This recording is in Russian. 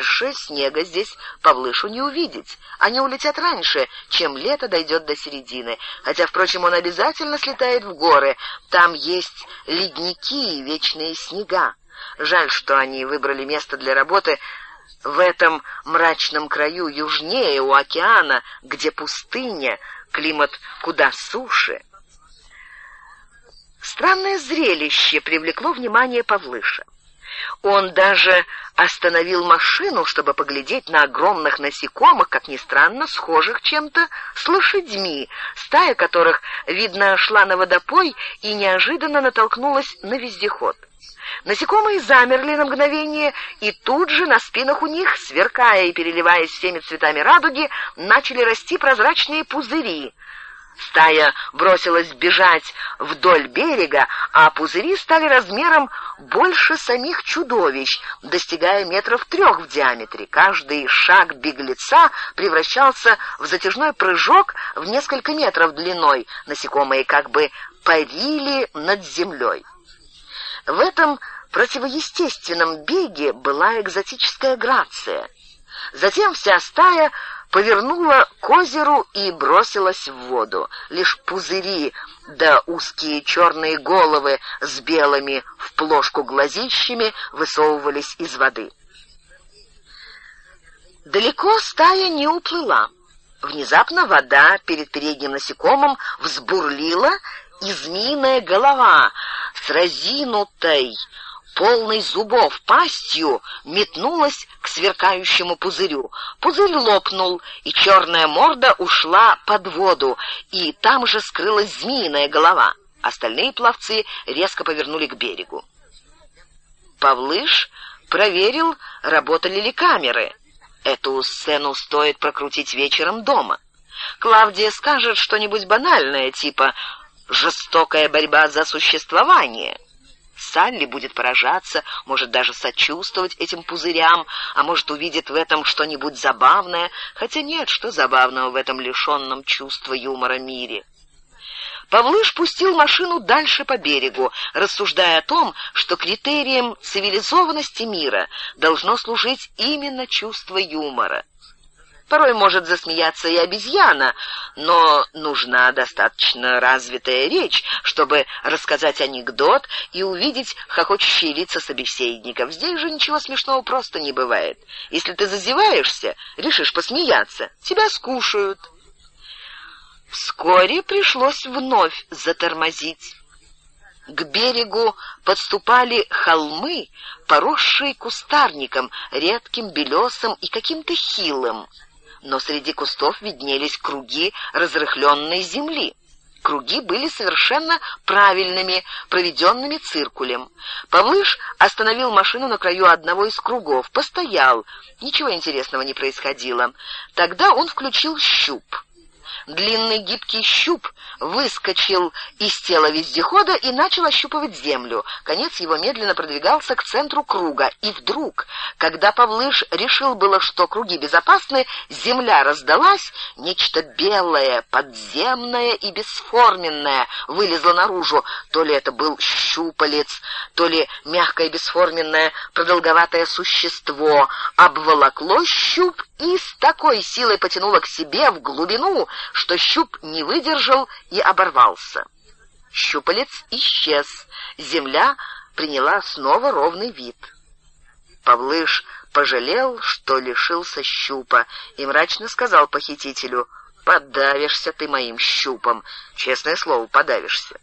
Больше снега здесь Павлышу не увидеть. Они улетят раньше, чем лето дойдет до середины. Хотя, впрочем, он обязательно слетает в горы. Там есть ледники и вечные снега. Жаль, что они выбрали место для работы в этом мрачном краю южнее у океана, где пустыня, климат куда суше. Странное зрелище привлекло внимание Павлыша. Он даже остановил машину, чтобы поглядеть на огромных насекомых, как ни странно, схожих чем-то с лошадьми, стая которых, видно, шла на водопой и неожиданно натолкнулась на вездеход. Насекомые замерли на мгновение, и тут же на спинах у них, сверкая и переливаясь всеми цветами радуги, начали расти прозрачные пузыри. Стая бросилась бежать вдоль берега, а пузыри стали размером больше самих чудовищ, достигая метров трех в диаметре. Каждый шаг беглеца превращался в затяжной прыжок в несколько метров длиной. Насекомые как бы парили над землей. В этом противоестественном беге была экзотическая грация. Затем вся стая повернула к озеру и бросилась в воду. Лишь пузыри да узкие черные головы с белыми в плошку глазищами высовывались из воды. Далеко стая не уплыла. Внезапно вода перед передним насекомым взбурлила, и змеиная голова с разинутой, полной зубов пастью метнулась к сверкающему пузырю. Пузырь лопнул, и черная морда ушла под воду, и там же скрылась змеиная голова. Остальные пловцы резко повернули к берегу. Павлыш проверил, работали ли камеры. Эту сцену стоит прокрутить вечером дома. Клавдия скажет что-нибудь банальное, типа «жестокая борьба за существование». Салли будет поражаться, может даже сочувствовать этим пузырям, а может увидит в этом что-нибудь забавное, хотя нет, что забавного в этом лишенном чувства юмора мире. Павлыш пустил машину дальше по берегу, рассуждая о том, что критерием цивилизованности мира должно служить именно чувство юмора. Порой может засмеяться и обезьяна, но нужна достаточно развитая речь, чтобы рассказать анекдот и увидеть хохочущие лица собеседников. Здесь же ничего смешного просто не бывает. Если ты зазеваешься, решишь посмеяться, тебя скушают. Вскоре пришлось вновь затормозить. К берегу подступали холмы, поросшие кустарником, редким, белесым и каким-то хилым но среди кустов виднелись круги разрыхленной земли. Круги были совершенно правильными, проведенными циркулем. Павлыш остановил машину на краю одного из кругов, постоял. Ничего интересного не происходило. Тогда он включил щуп. Длинный гибкий щуп выскочил из тела вездехода и начал ощупывать землю. Конец его медленно продвигался к центру круга. И вдруг, когда Павлыш решил было, что круги безопасны, земля раздалась, нечто белое, подземное и бесформенное вылезло наружу. То ли это был щупалец, то ли мягкое бесформенное продолговатое существо обволокло щуп и с такой силой потянуло к себе в глубину, что щуп не выдержал и оборвался. Щупалец исчез, земля приняла снова ровный вид. Павлыш пожалел, что лишился щупа, и мрачно сказал похитителю, «Подавишься ты моим щупом, честное слово, подавишься».